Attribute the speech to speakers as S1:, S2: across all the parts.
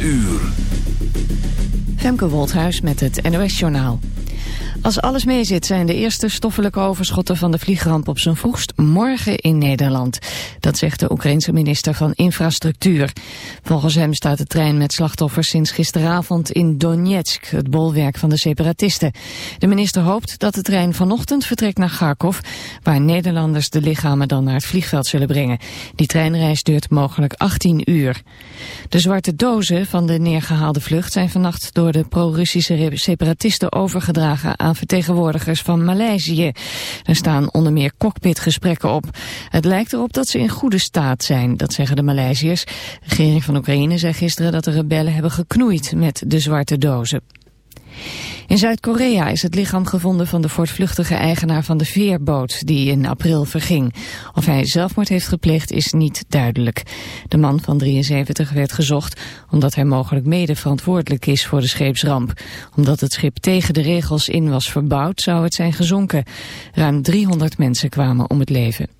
S1: uur.
S2: Femke Wolthuis met het NOS-journaal. Als alles meezit zijn de eerste stoffelijke overschotten van de vliegramp op zijn vroegst morgen in Nederland. Dat zegt de Oekraïense minister van Infrastructuur. Volgens hem staat de trein met slachtoffers sinds gisteravond in Donetsk, het bolwerk van de separatisten. De minister hoopt dat de trein vanochtend vertrekt naar Kharkov, waar Nederlanders de lichamen dan naar het vliegveld zullen brengen. Die treinreis duurt mogelijk 18 uur. De zwarte dozen van de neergehaalde vlucht zijn vannacht door de pro-Russische separatisten overgedragen aan vertegenwoordigers van Maleisië. Er staan onder meer cockpitgesprekken op. Het lijkt erop dat ze in goede staat zijn, dat zeggen de Maleisiërs. De regering van Oekraïne zei gisteren dat de rebellen hebben geknoeid met de zwarte dozen. In Zuid-Korea is het lichaam gevonden van de voortvluchtige eigenaar van de veerboot die in april verging. Of hij zelfmoord heeft gepleegd is niet duidelijk. De man van 73 werd gezocht omdat hij mogelijk mede verantwoordelijk is voor de scheepsramp. Omdat het schip tegen de regels in was verbouwd zou het zijn gezonken. Ruim 300 mensen kwamen om het leven.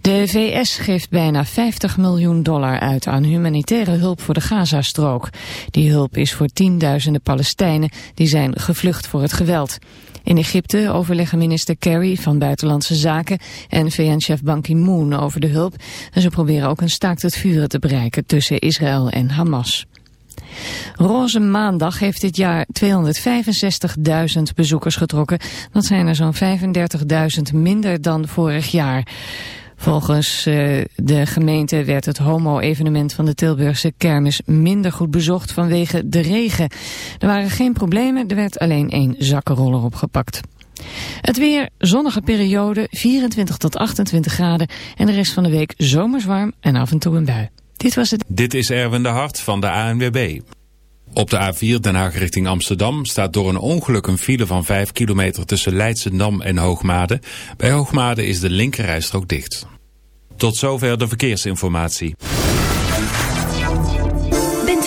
S2: De VS geeft bijna 50 miljoen dollar uit aan humanitaire hulp voor de Gazastrook. Die hulp is voor tienduizenden Palestijnen die zijn gevlucht voor het geweld. In Egypte overleggen minister Kerry van Buitenlandse Zaken en VN-chef Ban Ki-moon over de hulp. En ze proberen ook een staakt het vuren te bereiken tussen Israël en Hamas. Roze Maandag heeft dit jaar 265.000 bezoekers getrokken. Dat zijn er zo'n 35.000 minder dan vorig jaar. Volgens uh, de gemeente werd het homo-evenement van de Tilburgse kermis minder goed bezocht vanwege de regen. Er waren geen problemen, er werd alleen één zakkenroller opgepakt. Het weer, zonnige periode, 24 tot 28 graden en de rest van de week zomers warm en af en toe een bui. Dit was het.
S3: Dit is Erwin de Hart van de ANWB. Op de A4 Den Haag richting Amsterdam staat door een ongeluk een file van 5 kilometer tussen Leidsendam en Hoogmade. Bij Hoogmade is de linkerrijstrook dicht. Tot zover de verkeersinformatie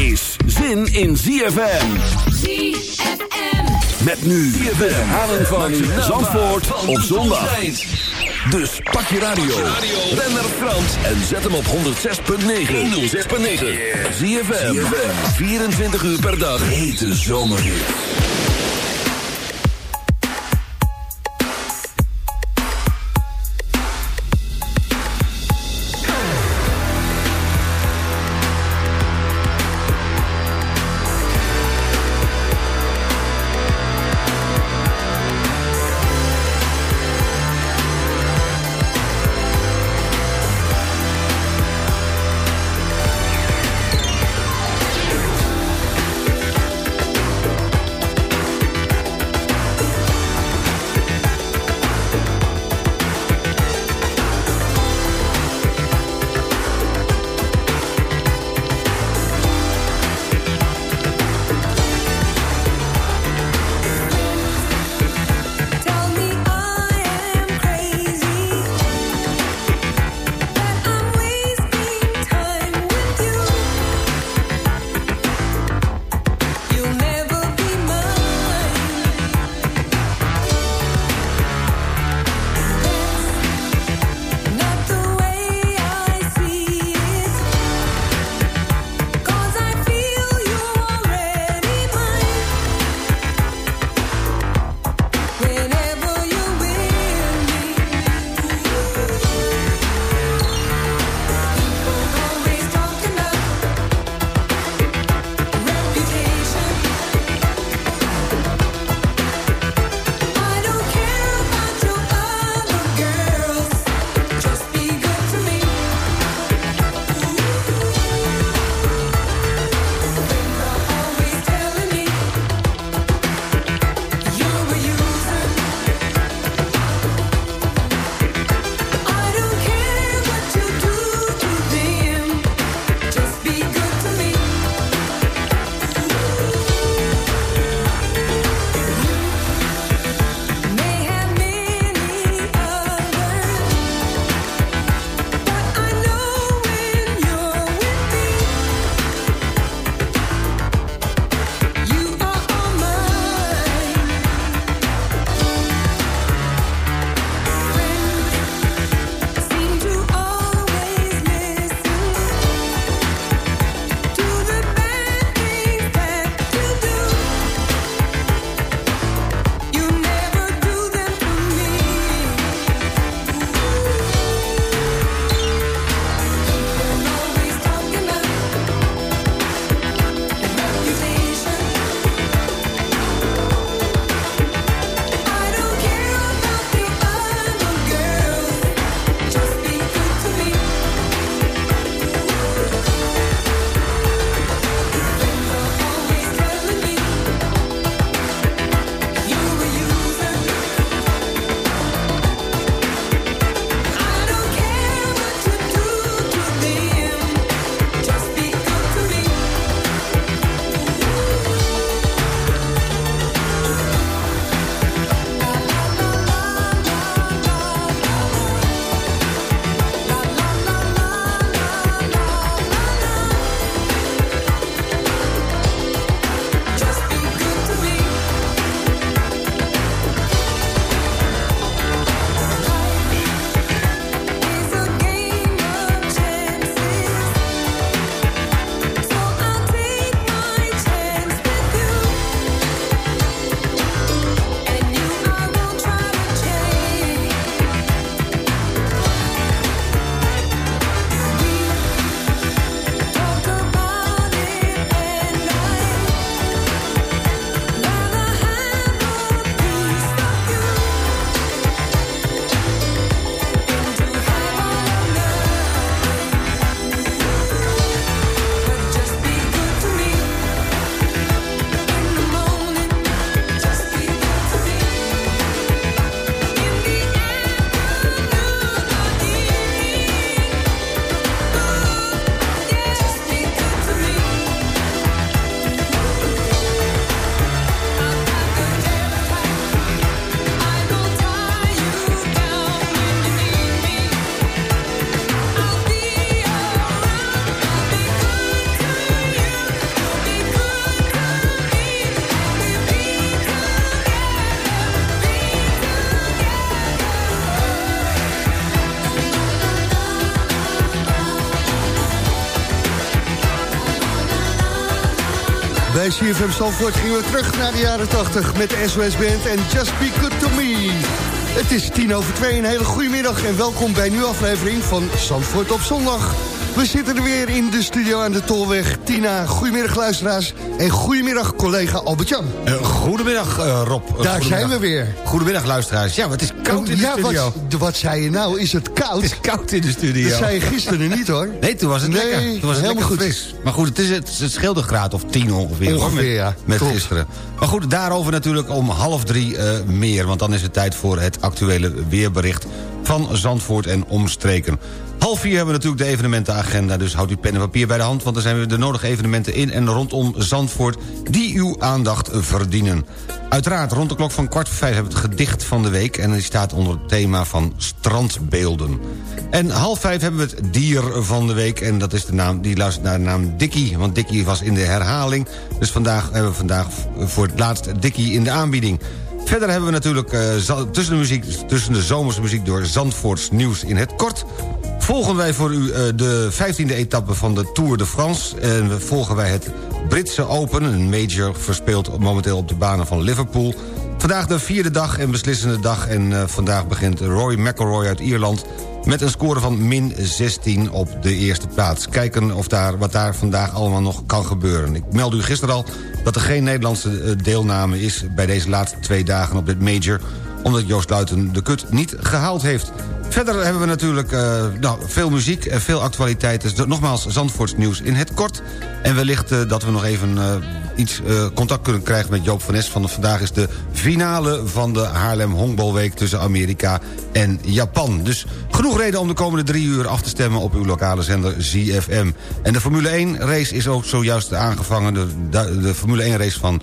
S1: Is zin in ZFM.
S4: ZFM.
S1: Met nu de herhaling van Zandvoort op zondag. Dus pak je radio, ren naar Frans en zet hem op 106.9. 106.9. ZFM, 24 uur per dag. Hete zomerhit.
S5: Bij CFM Zandvoort gingen we terug naar de jaren 80 met de SOS Band en Just Be Good To Me. Het is tien over twee, een hele goede middag en welkom bij een nieuwe aflevering van Zandvoort op zondag. We zitten er weer in de studio aan de Tolweg. Tina, goedemiddag luisteraars. En goedemiddag collega Albert-Jan.
S6: Uh, goedemiddag uh, Rob.
S5: Uh, Daar zijn we weer.
S6: Goedemiddag luisteraars. Ja, het is koud in de
S5: ja,
S6: studio.
S5: Wat, wat zei je nou? Is het koud?
S6: Het is koud in de studio.
S5: Dat zei je gisteren niet hoor.
S6: Nee, toen was het
S5: nee,
S6: lekker. Toen was het
S5: helemaal goed.
S6: Fris. Maar goed, het, is, het, het graad of tien ongeveer.
S5: Ongeveer,
S6: met,
S5: ja.
S6: Met gisteren. Maar goed, daarover natuurlijk om half drie meer. Want dan is het tijd voor het actuele weerbericht van Zandvoort en omstreken. Half vier hebben we natuurlijk de evenementenagenda, dus houdt uw pen en papier bij de hand... want er zijn weer de nodige evenementen in en rondom Zandvoort... die uw aandacht verdienen. Uiteraard, rond de klok van kwart voor vijf hebben we het gedicht van de week... en die staat onder het thema van strandbeelden. En half vijf hebben we het dier van de week... en dat is de naam, die luistert naar de naam Dikkie... want Dikkie was in de herhaling, dus vandaag hebben we vandaag voor het laatst Dikkie in de aanbieding... Verder hebben we natuurlijk uh, tussen, de muziek, tussen de zomerse muziek door Zandvoorts nieuws in het kort. Volgen wij voor u uh, de 15e etappe van de Tour de France. En volgen wij het Britse Open. Een major verspeelt momenteel op de banen van Liverpool. Vandaag de vierde dag en beslissende dag. En uh, vandaag begint Rory McIlroy uit Ierland... met een score van min 16 op de eerste plaats. Kijken of daar, wat daar vandaag allemaal nog kan gebeuren. Ik meld u gisteren al dat er geen Nederlandse deelname is... bij deze laatste twee dagen op dit major... omdat Joost Luiten de kut niet gehaald heeft. Verder hebben we natuurlijk uh, nou, veel muziek en veel actualiteiten. Dus nogmaals, Zandvoorts nieuws in het kort. En wellicht uh, dat we nog even iets contact kunnen krijgen met Joop van Nes. Van vandaag is de finale van de Haarlem Honkbalweek tussen Amerika en Japan. Dus genoeg reden om de komende drie uur af te stemmen op uw lokale zender ZFM. En de Formule 1 race is ook zojuist aangevangen. De, de, de Formule 1 race van,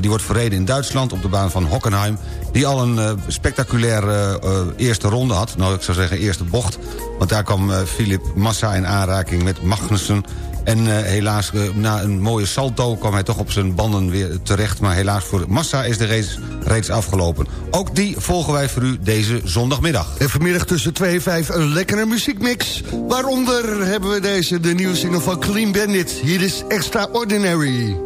S6: die wordt verreden in Duitsland op de baan van Hockenheim. Die al een spectaculaire eerste ronde had. Nou, ik zou zeggen eerste bocht. Want daar kwam Philip Massa in aanraking met Magnussen. En uh, helaas, uh, na een mooie salto kwam hij toch op zijn banden weer terecht. Maar helaas voor Massa is de race reeds afgelopen. Ook die volgen wij voor u deze zondagmiddag.
S5: En vanmiddag tussen 2 en 5 een lekkere muziekmix. Waaronder hebben we deze, de nieuwe single van Clean Bandit. Hier is Extraordinary.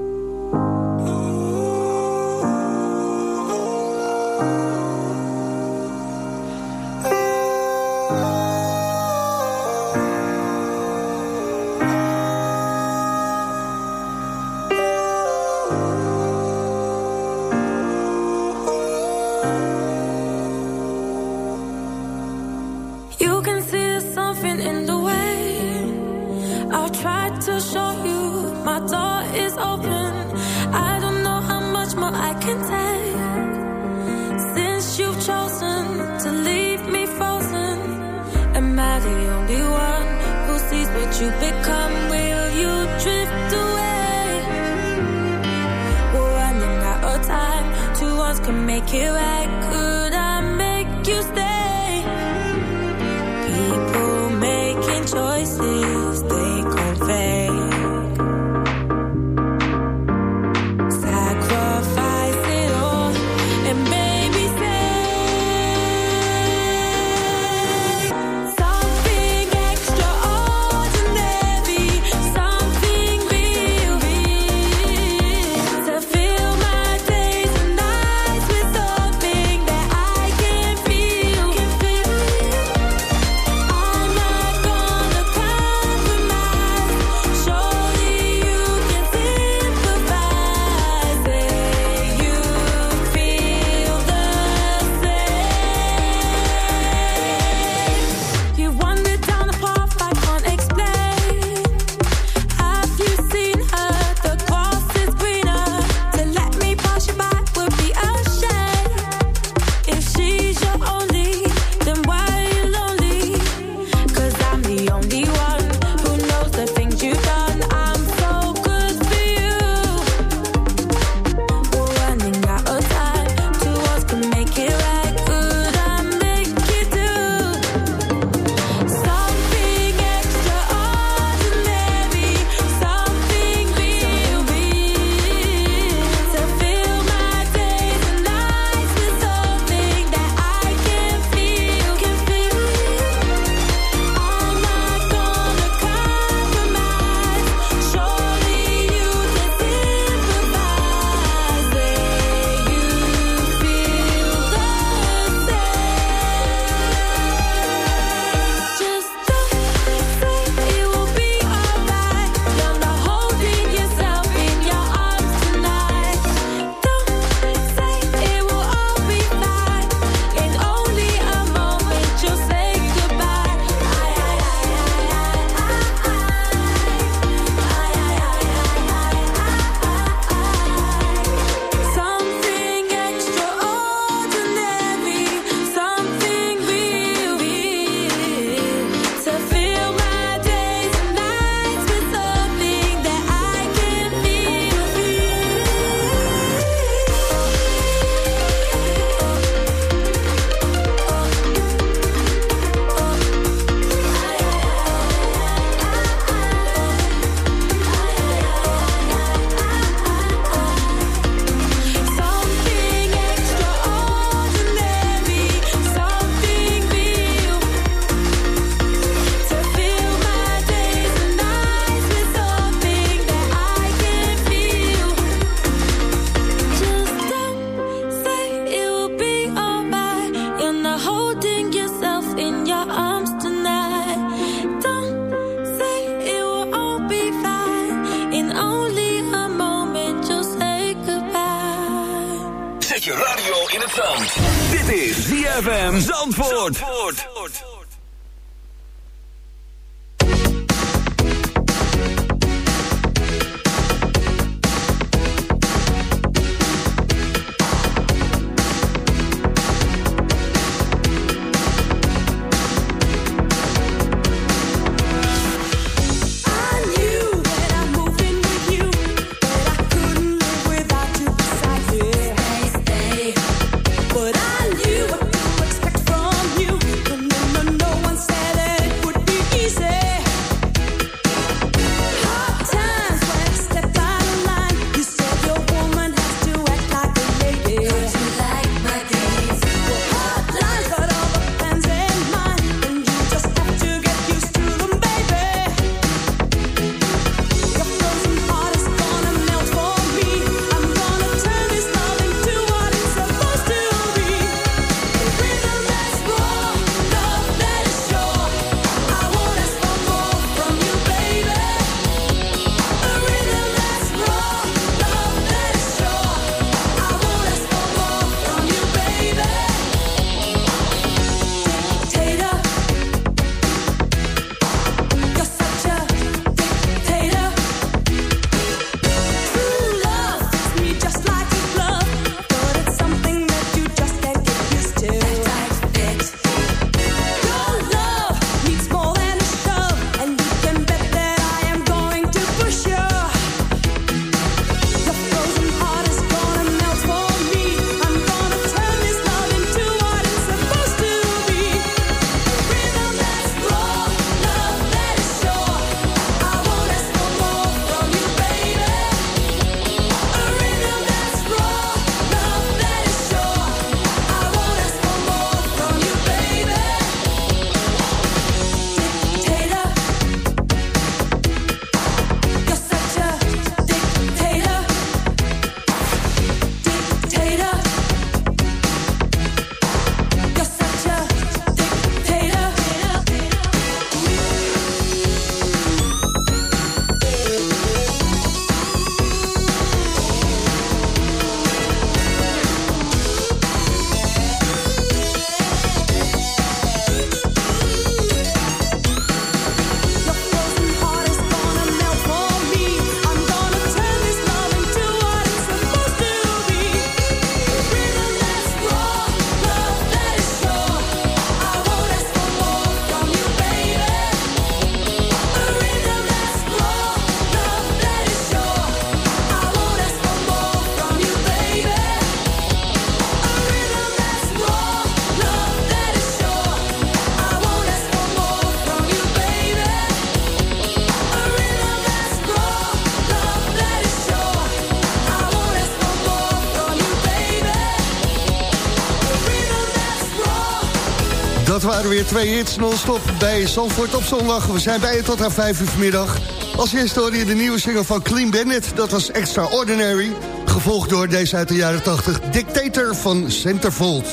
S5: Weer twee hits non-stop bij Zandvoort op zondag. We zijn bij je tot aan 5 uur vanmiddag. Als eerste hoorde je de nieuwe single van Clean Bandit. Dat was Extraordinary. Gevolgd door deze uit de jaren 80. Dictator van Centerfold.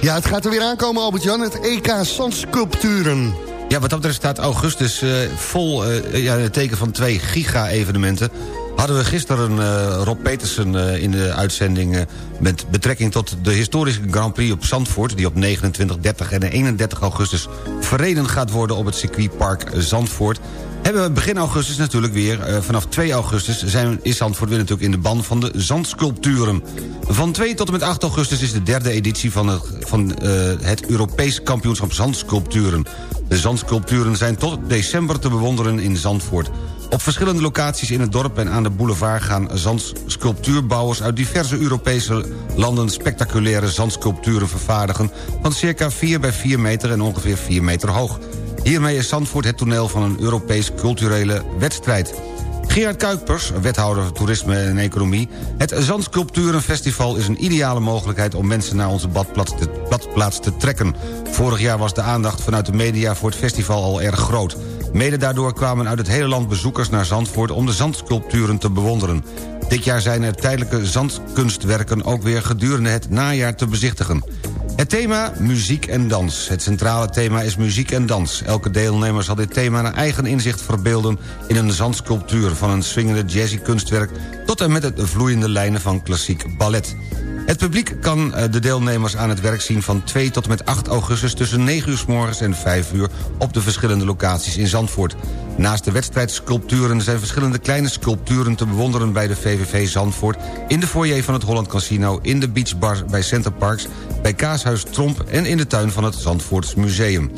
S5: Ja, het gaat er weer aankomen, Albert-Jan. Het EK Zandsculpturen.
S6: Ja, wat dat betreft staat augustus eh, vol eh, ja, het teken van twee giga-evenementen. Hadden we gisteren eh, Rob Petersen eh, in de uitzending... eh, met betrekking tot de historische Grand Prix op Zandvoort... die op 29, 30 en 31 augustus verreden gaat worden... op het circuitpark Zandvoort hebben we begin augustus natuurlijk weer... vanaf 2 augustus zijn, is Zandvoort weer natuurlijk in de ban van de zandsculpturen. Van 2 tot en met 8 augustus is de derde editie van het, van, het Europees kampioenschap zandsculpturen. De zandsculpturen zijn tot december te bewonderen in Zandvoort. Op verschillende locaties in het dorp en aan de boulevard gaan zandsculptuurbouwers uit diverse Europese landen spectaculaire zandsculpturen vervaardigen van circa 4 bij 4 meter en ongeveer 4 meter hoog. Hiermee is Zandvoort het toneel van een Europees culturele wedstrijd. Gerard Kuipers, wethouder toerisme en economie... het Zandsculpturenfestival is een ideale mogelijkheid... om mensen naar onze badplaats te, badplaats te trekken. Vorig jaar was de aandacht vanuit de media voor het festival al erg groot. Mede daardoor kwamen uit het hele land bezoekers naar Zandvoort... om de zandsculpturen te bewonderen. Dit jaar zijn er tijdelijke zandkunstwerken ook weer gedurende het najaar te bezichtigen. Het thema muziek en dans. Het centrale thema is muziek en dans. Elke deelnemer zal dit thema naar eigen inzicht verbeelden... in een zandsculptuur van een swingende jazzy kunstwerk... tot en met het vloeiende lijnen van klassiek ballet. Het publiek kan eh, de deelnemers aan het werk zien van 2 tot en met 8 augustus... tussen 9 uur s morgens en 5 uur op de verschillende locaties in Zandvoort. Naast de wedstrijdsculpturen zijn verschillende kleine sculpturen te bewonderen... bij de VVV Zandvoort, in de foyer van het Holland Casino... in de beachbar bij Center Parks, bij Kaashuis Tromp... en in de tuin van het Zandvoorts Museum.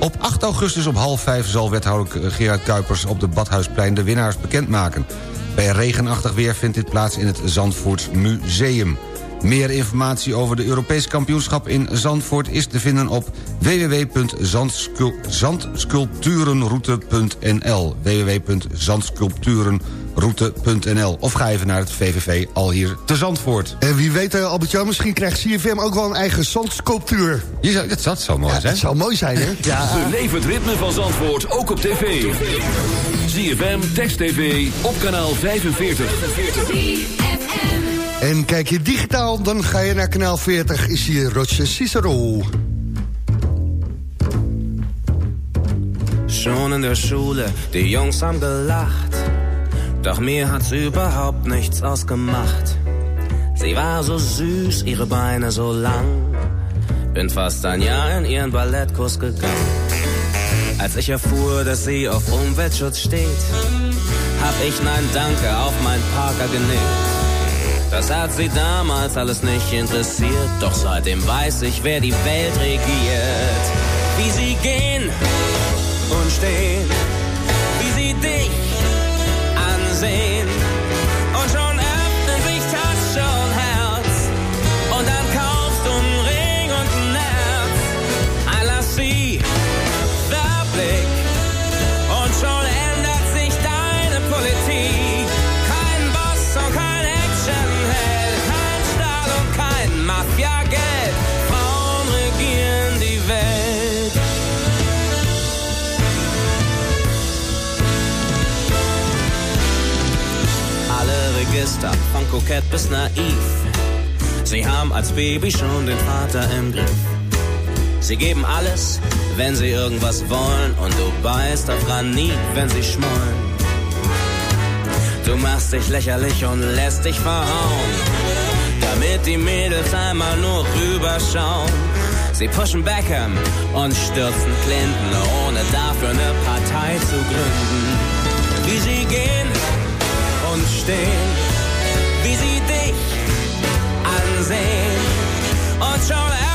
S6: Op 8 augustus om half 5 zal wethouder Gerard Kuipers op de Badhuisplein de winnaars bekendmaken. Bij regenachtig weer vindt dit plaats in het Zandvoorts Museum. Meer informatie over de Europees kampioenschap in Zandvoort is te vinden op www.zandsculpturenroute.nl www.zandsculpturenroute.nl Of ga even naar het VVV al hier te Zandvoort.
S5: En wie weet, eh, Albert-Jan, misschien krijgt CFM ook wel een eigen zandsculptuur.
S6: Je zou, dat, dat zou mooi
S5: Ja,
S6: zijn.
S5: dat zou mooi zijn, hè? Ja.
S1: Beleef het ritme van Zandvoort ook op tv. ZFM, Text TV, op kanaal 45.
S5: En kijk je digitaal, dan ga je naar kanaal 40. Is hier Roger Cicero.
S7: Schon in der Schule, die Jungs haben gelacht. Doch mir hat's überhaupt nichts ausgemacht. Sie war so süß, ihre Beine so lang. Bin fast ein Jahr in ihren Ballettkurs gegangen. Als ich erfuhr, dass sie auf Umweltschutz steht, hab ich Nein Danke auf mein Parker genickt. Das hat sie damals alles nicht interessiert, doch seitdem weiß ich, wer die Welt regiert. Wie sie gehen und stehen, Baby schon den Vater im Griff. Sie geben alles, wenn sie irgendwas wollen. Und du beißt auf Granit, wenn sie schmollen. Du machst dich lächerlich und lässt dich verhauen. Damit die Mädels einmal nur rüberschauen. Sie pushen Beckham und stürzen Clinton, ohne dafür eine Partei zu gründen. Wie sie gehen und stehen, wie sie dich ansehen.
S8: Charlie.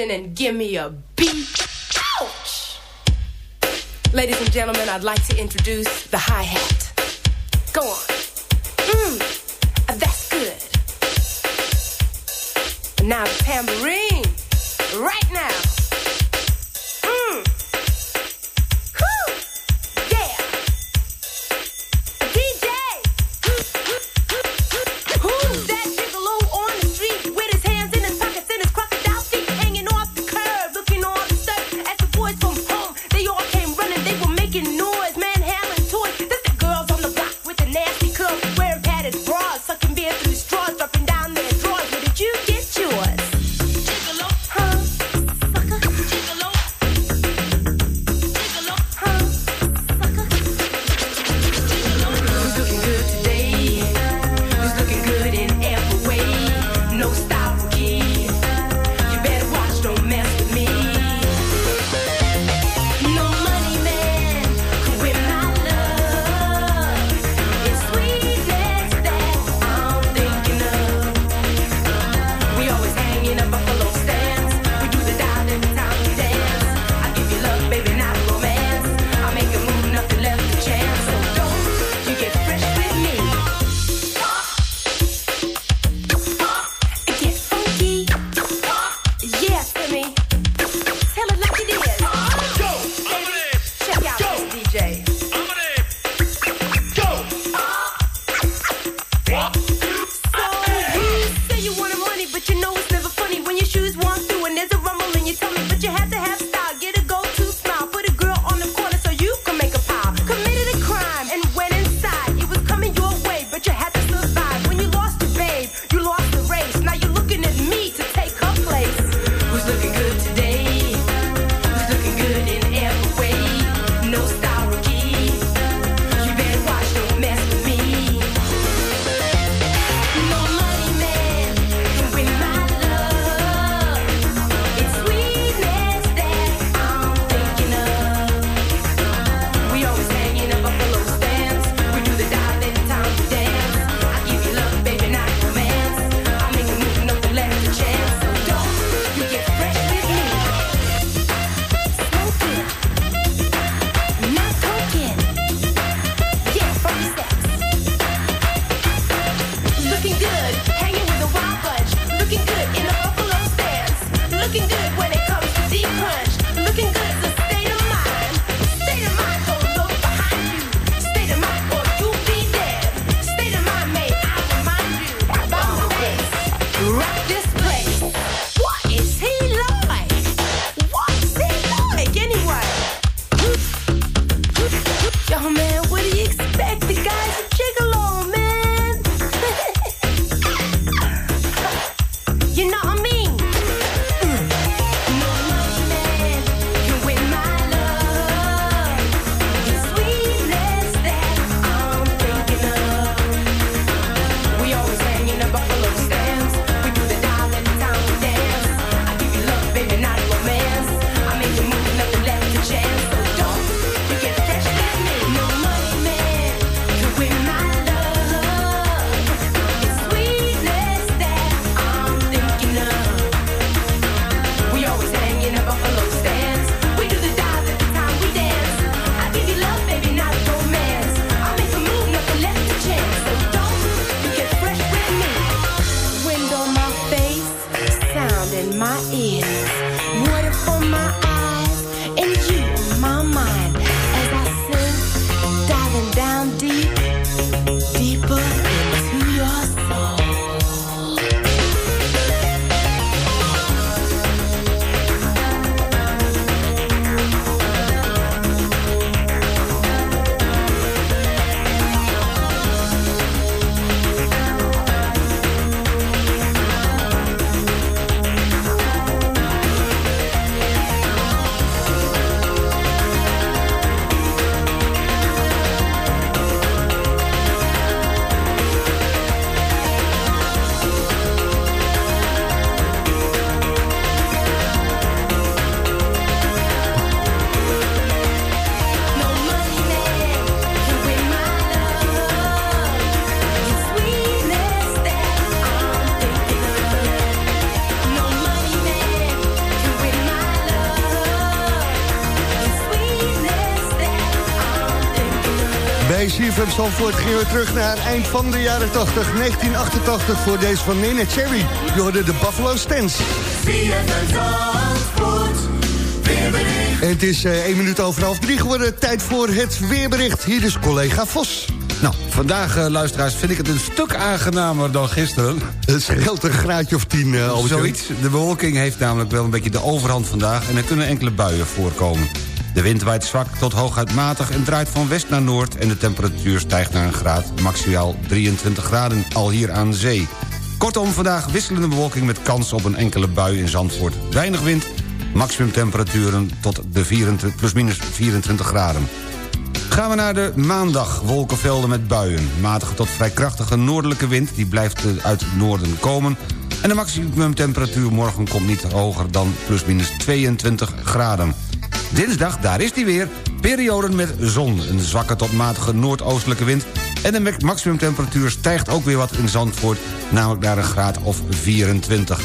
S8: Scratching and give me a beat? Ouch! Ladies and gentlemen, I'd like to introduce the hi hat. Go on. Mmm, that's good. Now the tambourine.
S5: CFM Zandvoort gingen we terug naar het eind van de jaren 80. 1988 voor deze van Nina Cherry. Je hoorde de Buffalo Stance. En het is eh 1 minuut over half drie geworden. Tijd voor het weerbericht. Hier is collega Vos.
S6: Nou, vandaag, eh, luisteraars, vind ik het een stuk aangenamer dan gisteren.
S5: Het scheelt een graadje of tien, uh,
S6: Zoiets. De bewolking heeft namelijk wel een beetje de overhand vandaag... en er kunnen enkele buien voorkomen. De wind waait zwak tot hooguit matig en draait van west naar noord... en de temperatuur stijgt naar een graad, maximaal 23 graden, al hier aan zee. Kortom, vandaag wisselende bewolking met kans op een enkele bui in Zandvoort. Weinig wind, maximumtemperaturen tot de 24, plus minus 24 graden. Gaan we naar de maandag. Wolkenvelden met buien. Matige tot vrij krachtige noordelijke wind. Die blijft eh, uit het noorden komen. En de maximumtemperatuur morgen komt niet hoger dan plusminus 22 graden. Dinsdag, daar is die weer. Perioden met zon. Een zwakke tot matige noordoostelijke wind. En de maximumtemperatuur stijgt ook weer wat in Zandvoort. Namelijk naar een graad of 24.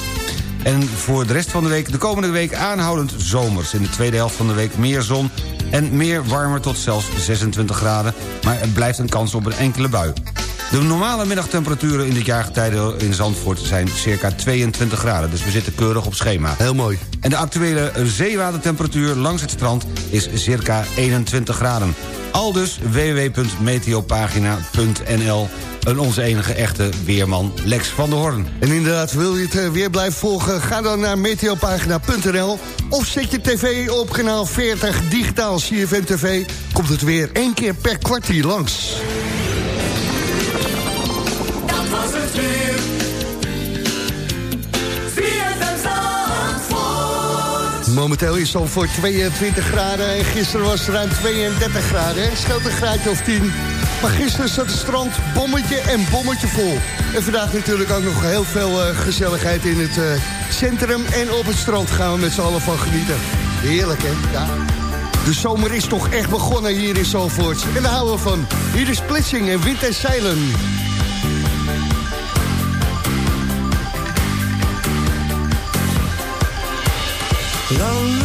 S6: En voor de rest van de week, de komende week aanhoudend zomers. In de tweede helft van de week meer zon en meer warmer tot zelfs 26 graden. Maar er blijft een kans op een enkele bui. De normale middagtemperaturen in dit jaargetijde in Zandvoort zijn circa 22 graden. Dus we zitten keurig op schema.
S5: Heel mooi.
S6: En de actuele zeewatertemperatuur langs het strand is circa 21 graden. Aldus www.meteopagina.nl en onze enige echte weerman Lex van der Hoorn.
S5: En inderdaad, wil je het eh, weer blijven volgen? Ga dan naar meteopagina.nl of zet je tv op kanaal 40 digitaal CFM TV. Komt het weer één keer per kwartier langs. Momenteel is het voor 22 graden en gisteren was het ruim 32 graden. Het een graadje of 10. Maar gisteren zat het strand bommetje en bommetje vol. En vandaag natuurlijk ook nog heel veel eh, gezelligheid in het eh, centrum. En op het strand gaan we met z'n allen van genieten. Heerlijk, hè? Ja. De zomer is toch echt begonnen hier in Zalvoort. En daar houden we van. Hier is Splitsing en Wind en Zeilen.
S4: Lange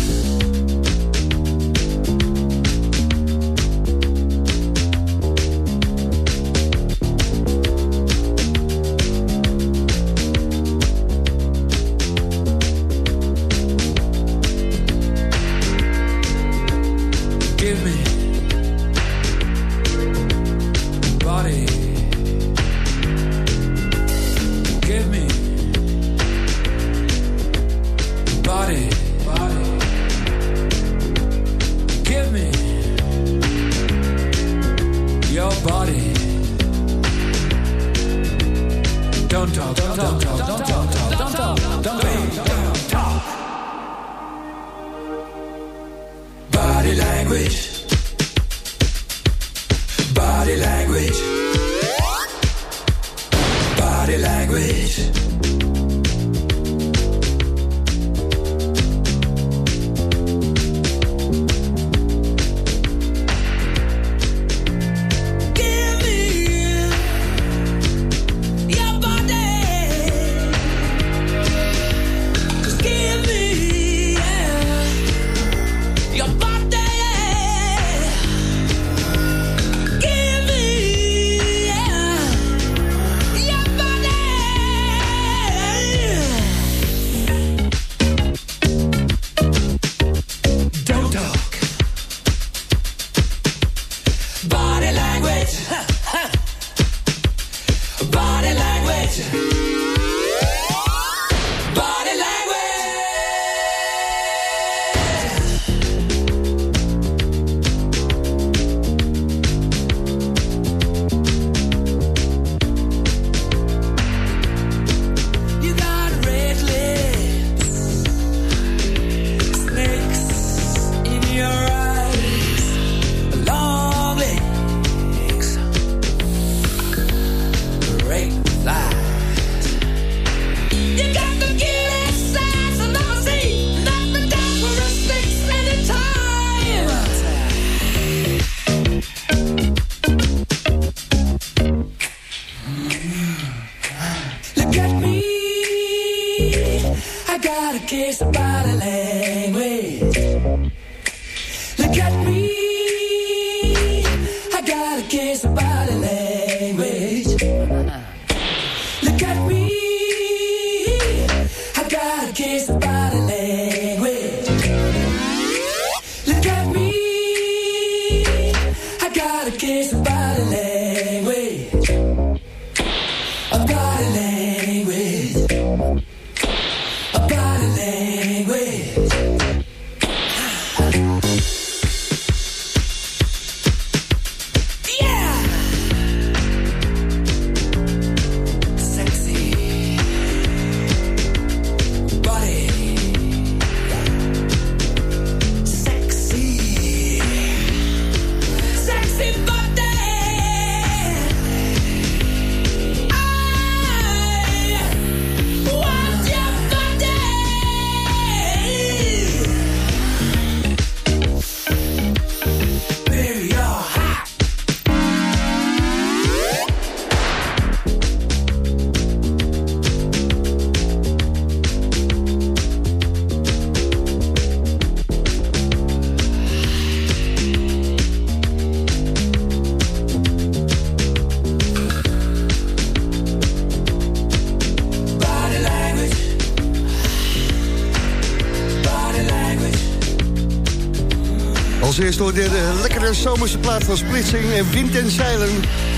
S5: Hoorde je de lekkere zomerse plaat van Splitsing en Wind en Zeilen.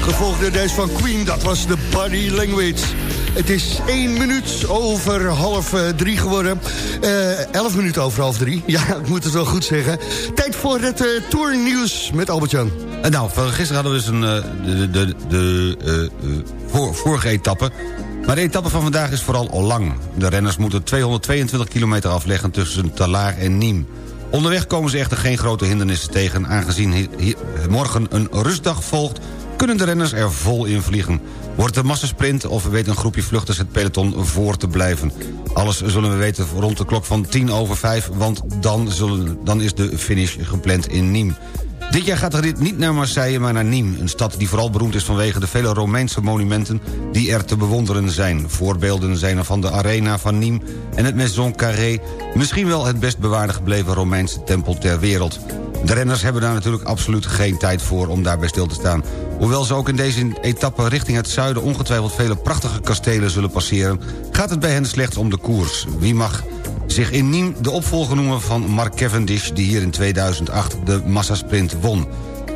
S5: Gevolgd door deze van Queen, dat was de Body Language. Het is één minuut over half eh, drie geworden. Eh elf minuten over half drie. Ja, ik moet het wel goed zeggen. Tijd voor het eh, tournieuws met Albert-Jan.
S6: Nou, gisteren hadden we dus de, de, de, vorige etappe. Maar de etappe van vandaag is vooral al lang. De renners moeten 222 kilometer afleggen tussen Talaar en Nîmes. Onderweg komen ze echter geen grote hindernissen tegen... aangezien morgen een rustdag volgt... kunnen de renners er vol in vliegen. Wordt een massasprint of weet een groepje vluchters het peloton voor te blijven? Alles zullen we weten rond de klok van tien over vijf... want dan, zullen, dan is de finish gepland in Nîmes. Dit jaar gaat er dit niet naar Marseille, maar naar Nîmes. Een stad die vooral beroemd is vanwege de vele Romeinse monumenten... die er te bewonderen zijn. Voorbeelden zijn er van de Arena van Nîmes en het Maison Carré... misschien wel het best bewaarde gebleven Romeinse tempel ter wereld. De renners hebben daar natuurlijk absoluut geen tijd voor om daarbij stil te staan. Hoewel ze ook in deze etappe richting het zuiden ongetwijfeld vele prachtige kastelen zullen passeren... gaat het bij hen slechts om de koers. Wie mag zich in Niem de opvolger noemen van Mark Cavendish... die hier in 2008 de massasprint won.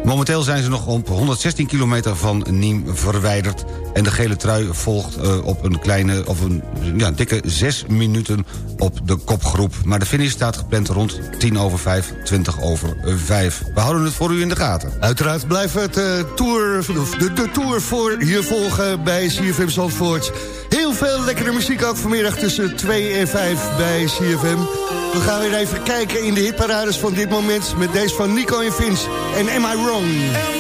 S6: Momenteel zijn ze nog op 116 kilometer van Niem verwijderd. En de gele trui volgt eh, op een kleine, of een ja, dikke 6 minuten op de kopgroep. Maar de finish staat gepland rond 10 over 5, 20 over 5. We houden het voor u in de gaten.
S9: Uiteraard blijven het eh, tour, de, de tour voor je volgen bij CFM Zandvoort. Heel veel lekkere muziek ook vanmiddag tussen 2 en 5 bij CFM. We gaan weer even kijken in de hitparades van dit moment... met deze van Nico en Vince en Am I Wrong.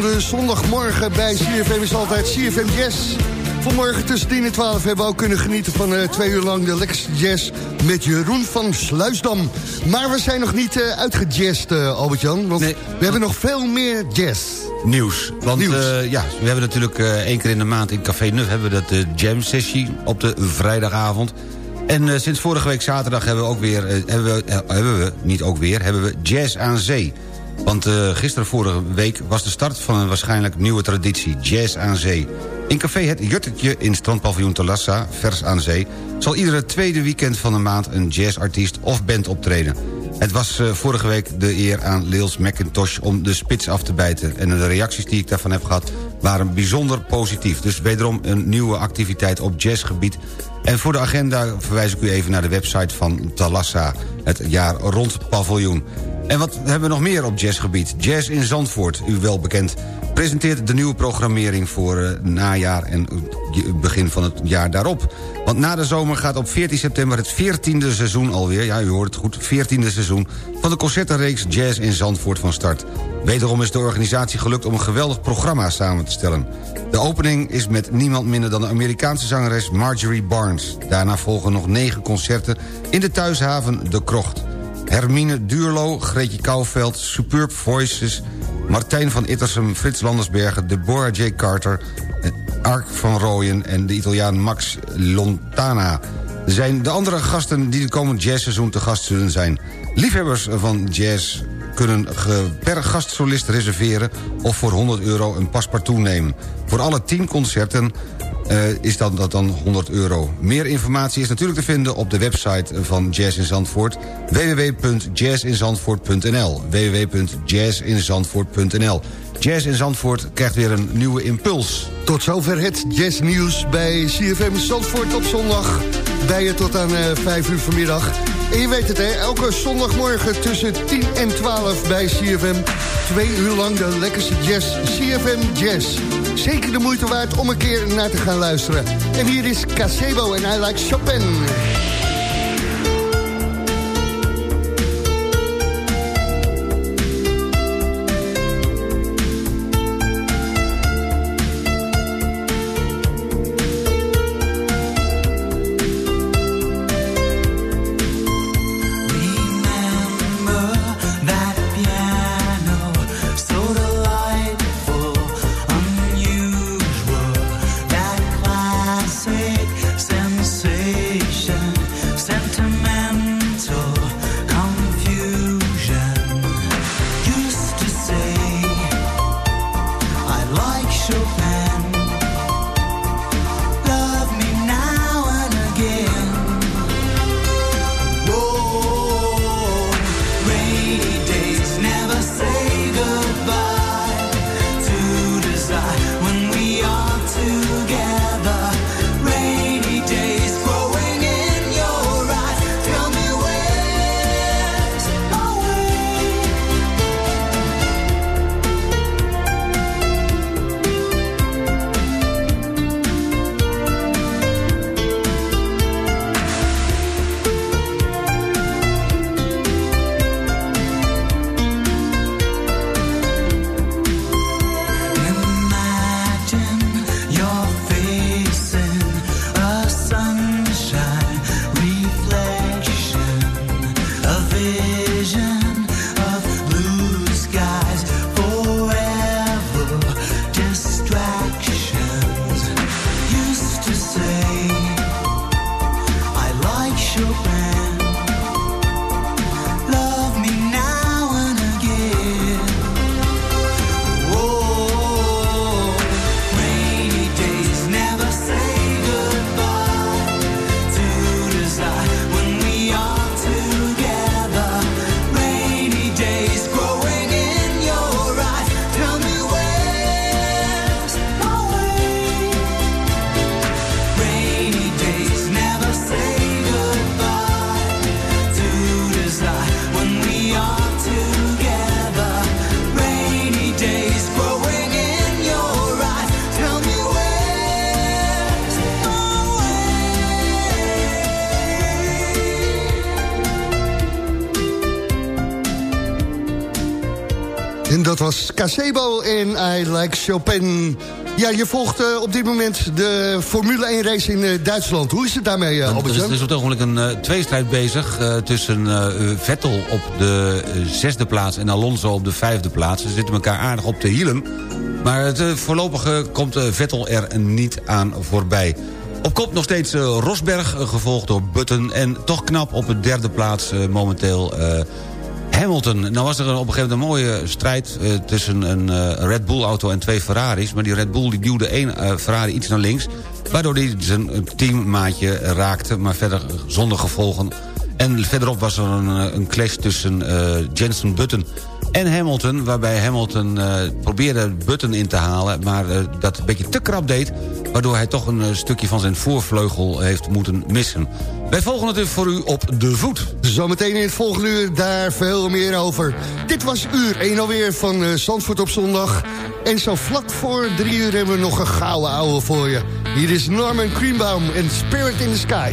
S5: De zondagmorgen bij CFM is altijd CFM Jazz. Vanmorgen tussen 10 en 12 hebben we ook kunnen genieten van eh, twee uur lang de lekkerste jazz met Jeroen van Sluisdam. Maar we zijn nog niet uh, uitgejazzed, eh, Albert-Jan, want we hebben nog veel meer jazz.
S6: Nieuws. Want ja, we hebben natuurlijk één keer in de maand in Café Nuf... hebben we dat de jam sessie op de vrijdagavond. En sinds vorige week zaterdag hebben we ook weer... hebben, we, hebben we, niet ook weer, hebben we Jazz aan Zee. Want eh, gisteren vorige week was de start van een waarschijnlijk nieuwe traditie... Jazz aan Zee. In café Het Juttertje in strandpaviljoen Talassa, vers aan zee... zal iedere tweede weekend van de maand een jazzartiest of band optreden. Het was eh, vorige week de eer aan Leels McIntosh om de spits af te bijten. En de reacties die ik daarvan heb gehad waren bijzonder positief. Dus wederom een nieuwe activiteit op jazzgebied. En voor de agenda verwijs ik u even naar de website van Talassa. Het jaar rond paviljoen. En wat hebben we nog meer op jazzgebied? Jazz in Zandvoort, u wel bekend, presenteert de nieuwe programmering voor uh, najaar en begin van het jaar daarop. Want na de zomer gaat op 14 september het 14e seizoen alweer... ja, u hoort het goed, 14e seizoen... van de concertenreeks Jazz in Zandvoort van start. Wederom is de organisatie gelukt om een geweldig programma samen te stellen. De opening is met niemand minder dan de Amerikaanse zangeres Marjorie Barnes. Daarna volgen nog negen concerten in de thuishaven De Krocht. Hermine Duurlo, Greetje Kouwveld, Superb Voices... Martijn van Ittersum, Frits Landersbergen, Deborah J. Carter... Ark van Rooyen en de Italiaan Max Lontana... zijn de andere gasten die de komend jazzseizoen te gast zullen zijn. Liefhebbers van jazz kunnen per gastsolist reserveren... of voor 100 euro een paspartout nemen. Voor alle 10 concerten uh, is dat, dan 100 euro. Meer informatie is natuurlijk te vinden op de website van Jazz in Zandvoort... www.jazzinzandvoort.nl www.jazzinzandvoort.nl Jazz in Zandvoort krijgt weer een nieuwe impuls.
S5: Tot zover het jazznieuws bij CFM Zandvoort op zondag. Bij je tot aan uh, 5 uur vanmiddag.
S10: En je weet het, hè, elke zondagmorgen tussen 10 en 12 bij CFM. Twee uur lang de lekkerste jazz, CFM Jazz. Zeker de moeite waard om een keer naar te gaan luisteren. En hier is Casebo en I Like Chopin. Casebo en I Like Chopin. Ja, je volgt eh, op dit moment de Formule 1 race in eh, Duitsland. Hoe is het daarmee, uh,
S6: er, is,
S10: Albert-Jan?
S6: er is op het ogenblik een eh, tweestrijd bezig... tussen Vettel op de zesde plaats en Alonso op de vijfde plaats. Ze zitten elkaar aardig op de hielen. Maar het voorlopige komt Vettel er niet aan voorbij. Op kop nog steeds Rosberg, gevolgd door Button... en toch knap op de derde plaats momenteel... Hamilton. Nou was er op een gegeven moment een mooie strijd eh, tussen een eh, Red Bull auto en twee Ferraris. Maar die Red Bull die duwde één eh, Ferrari iets naar links. Waardoor hij zijn teammaatje raakte, maar verder zonder gevolgen. En verderop was er een, een clash tussen Jensen Button en Hamilton... waarbij Hamilton eh, probeerde Button in te halen... maar eh, dat een beetje te krap deed... waardoor hij toch een eh, stukje van zijn voorvleugel heeft moeten missen. Wij volgen het voor u op de voet.
S10: Zometeen in het volgende uur daar veel meer over. Dit was uur 1 alweer van Zandvoort op zondag. En zo vlak voor drie uur hebben we nog een gouden ouwe voor je. Hier is Norman Greenbaum en Spirit in the Sky.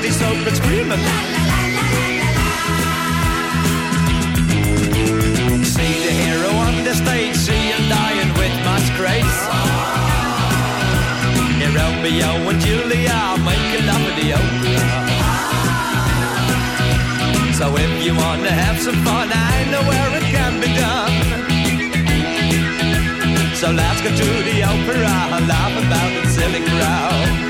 S11: and the fatties open screaming. See the hero on the stage, see him dying with much grace. Here Romeo and Julia making love in the opera. So if you want to have some fun, I know where it can be done. So let's go to the opera, laugh about the silly crowd.